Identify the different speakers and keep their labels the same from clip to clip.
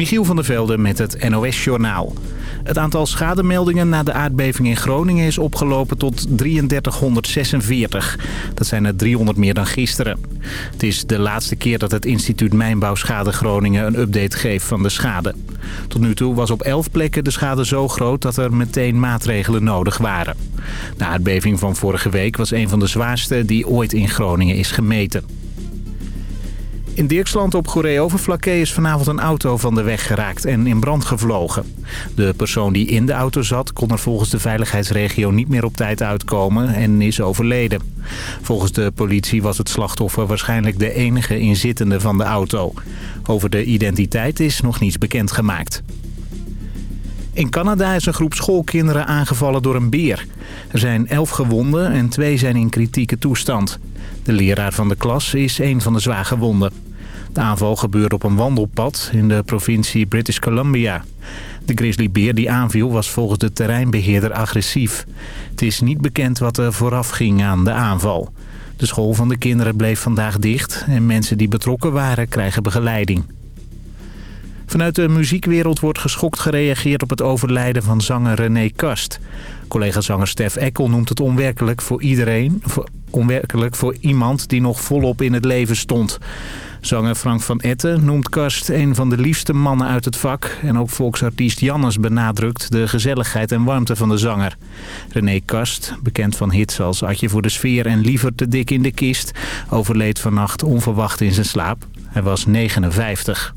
Speaker 1: Michiel van der Velde met het NOS-journaal. Het aantal schademeldingen na de aardbeving in Groningen is opgelopen tot 3346. Dat zijn er 300 meer dan gisteren. Het is de laatste keer dat het instituut Mijnbouwschade Groningen een update geeft van de schade. Tot nu toe was op 11 plekken de schade zo groot dat er meteen maatregelen nodig waren. De aardbeving van vorige week was een van de zwaarste die ooit in Groningen is gemeten. In Dirksland op Goeree-Overflakkee is vanavond een auto van de weg geraakt en in brand gevlogen. De persoon die in de auto zat kon er volgens de veiligheidsregio niet meer op tijd uitkomen en is overleden. Volgens de politie was het slachtoffer waarschijnlijk de enige inzittende van de auto. Over de identiteit is nog niets bekendgemaakt. In Canada is een groep schoolkinderen aangevallen door een beer. Er zijn elf gewonden en twee zijn in kritieke toestand. De leraar van de klas is een van de zwaar gewonden. De aanval gebeurde op een wandelpad in de provincie British Columbia. De grizzlybeer die aanviel was volgens de terreinbeheerder agressief. Het is niet bekend wat er vooraf ging aan de aanval. De school van de kinderen bleef vandaag dicht en mensen die betrokken waren krijgen begeleiding. Vanuit de muziekwereld wordt geschokt gereageerd op het overlijden van zanger René Kast. Collega-zanger Stef Eckel noemt het onwerkelijk voor iedereen, onwerkelijk voor iemand die nog volop in het leven stond. Zanger Frank van Etten noemt Kast een van de liefste mannen uit het vak. En ook volksartiest Jannes benadrukt de gezelligheid en warmte van de zanger. René Kast, bekend van hits als Adje voor de sfeer en Liever te dik in de kist... overleed vannacht onverwacht in zijn slaap. Hij was 59.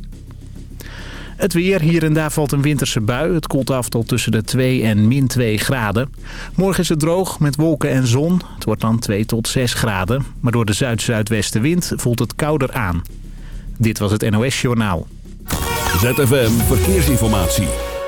Speaker 1: Het weer. Hier en daar valt een winterse bui. Het koelt af tot tussen de 2 en min 2 graden. Morgen is het droog met wolken en zon. Het wordt dan 2 tot 6 graden. Maar door de zuid-zuidwestenwind voelt het kouder aan. Dit was het NOS Journaal.
Speaker 2: ZFM Verkeersinformatie.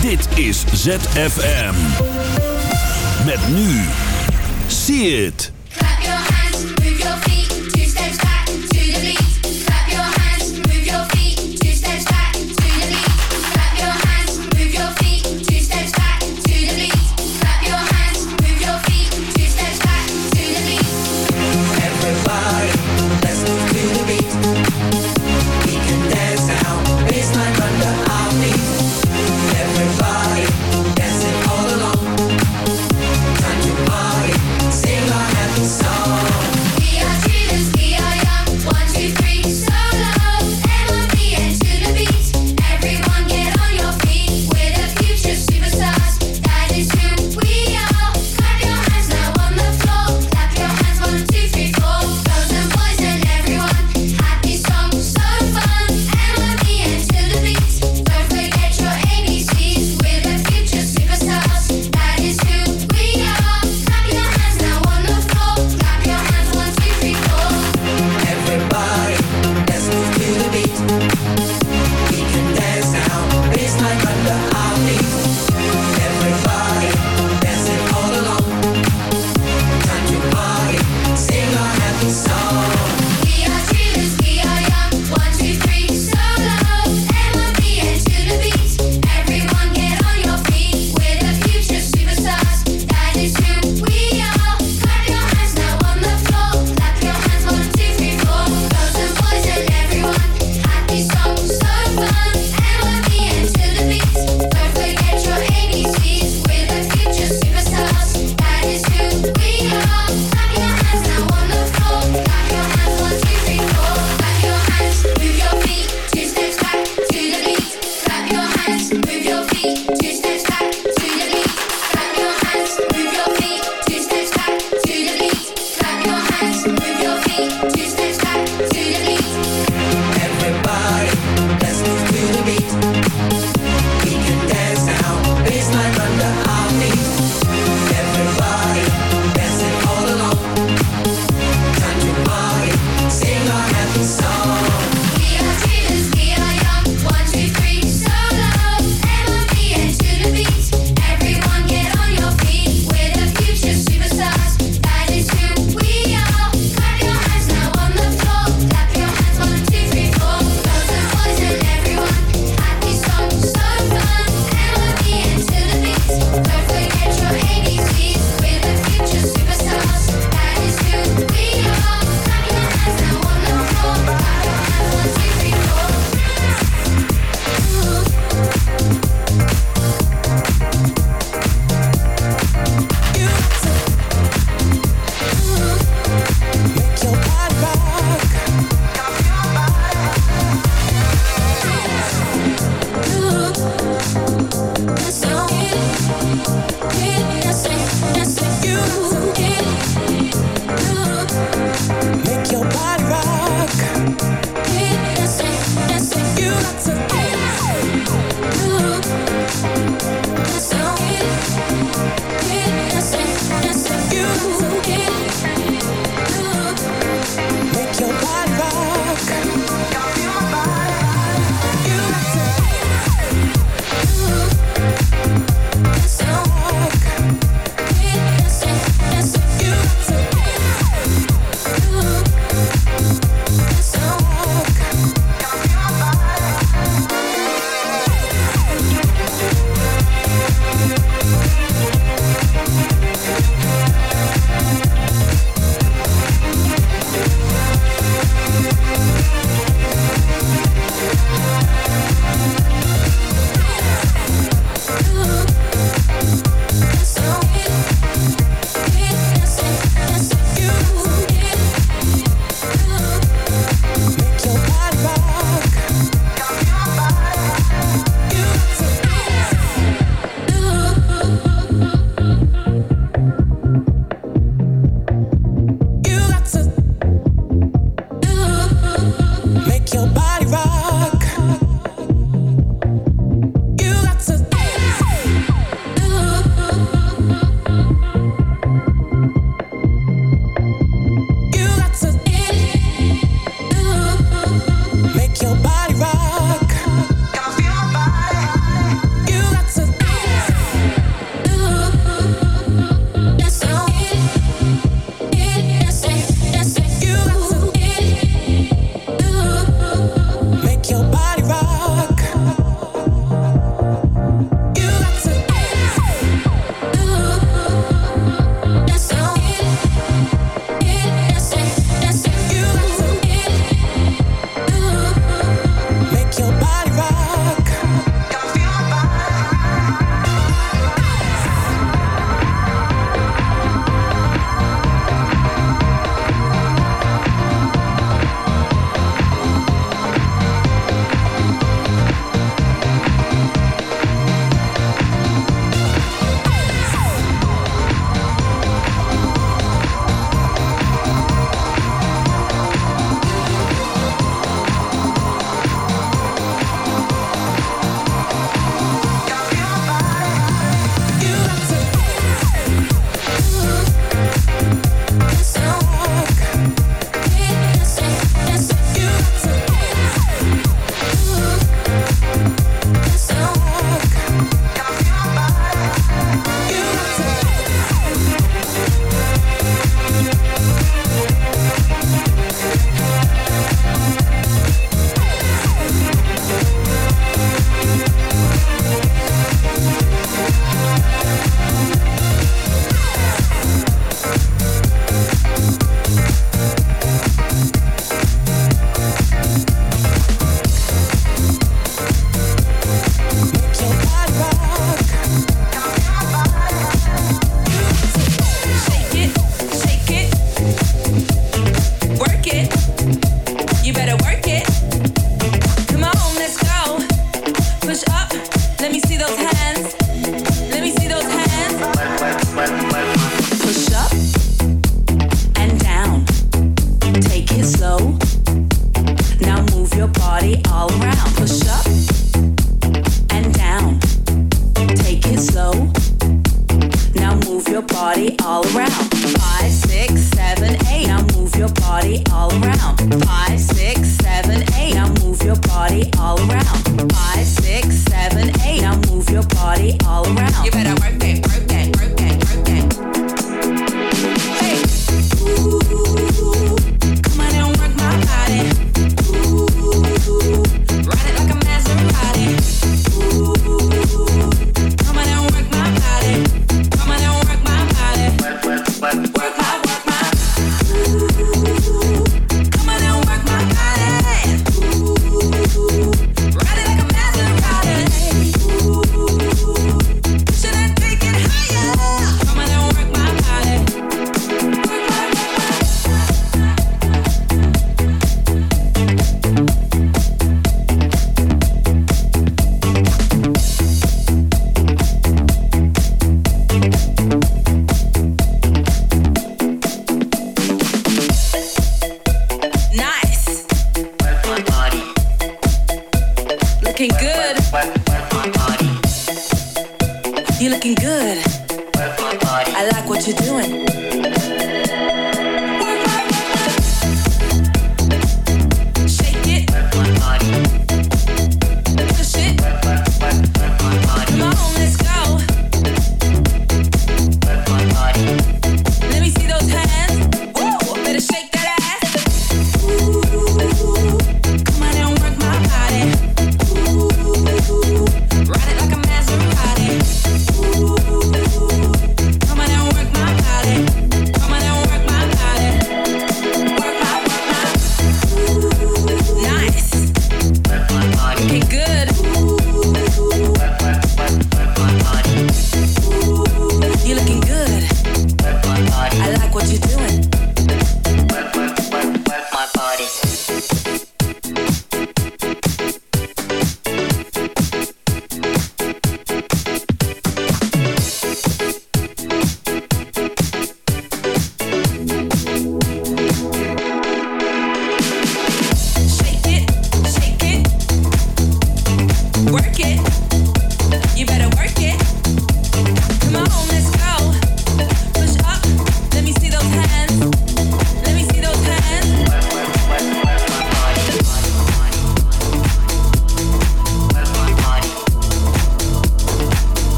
Speaker 2: Dit is ZFM. Met nu. See it.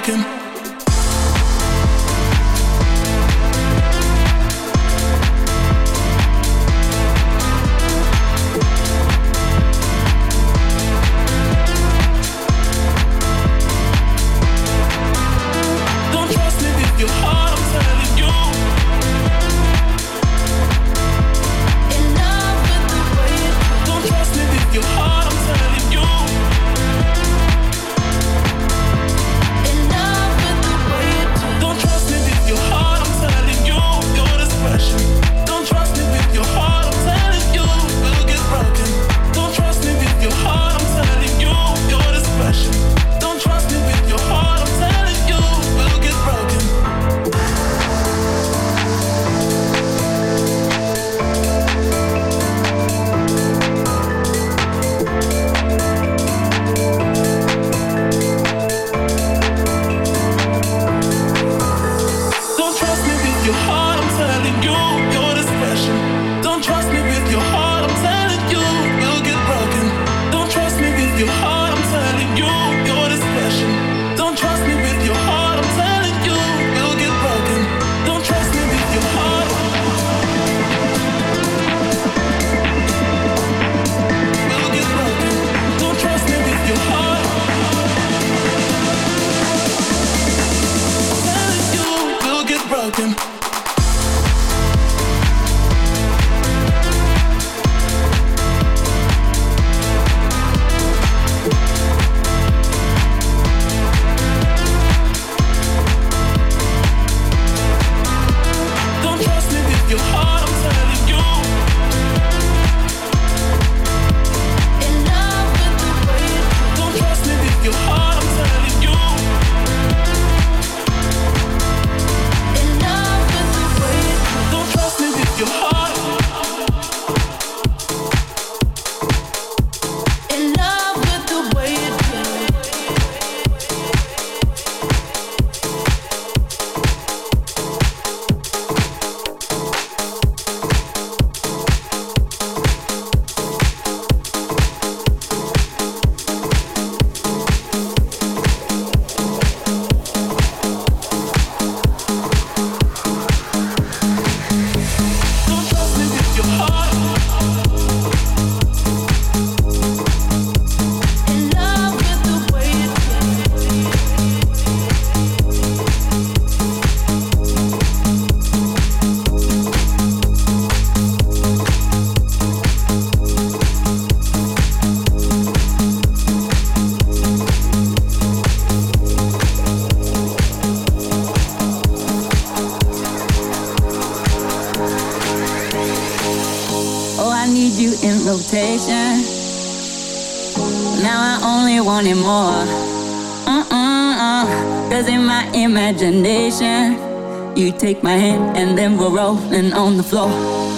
Speaker 3: broken take my hand and then we're rolling on the floor.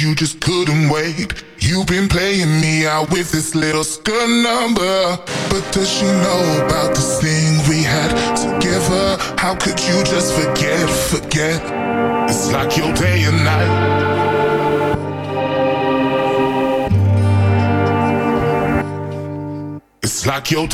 Speaker 3: you
Speaker 4: just
Speaker 5: couldn't wait. You've been playing me out with this little skirt number. But does she know about this thing we had together? How could you just forget, forget? It's like your day and night. It's like your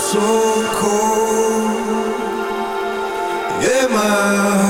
Speaker 6: so cold. Yeah, my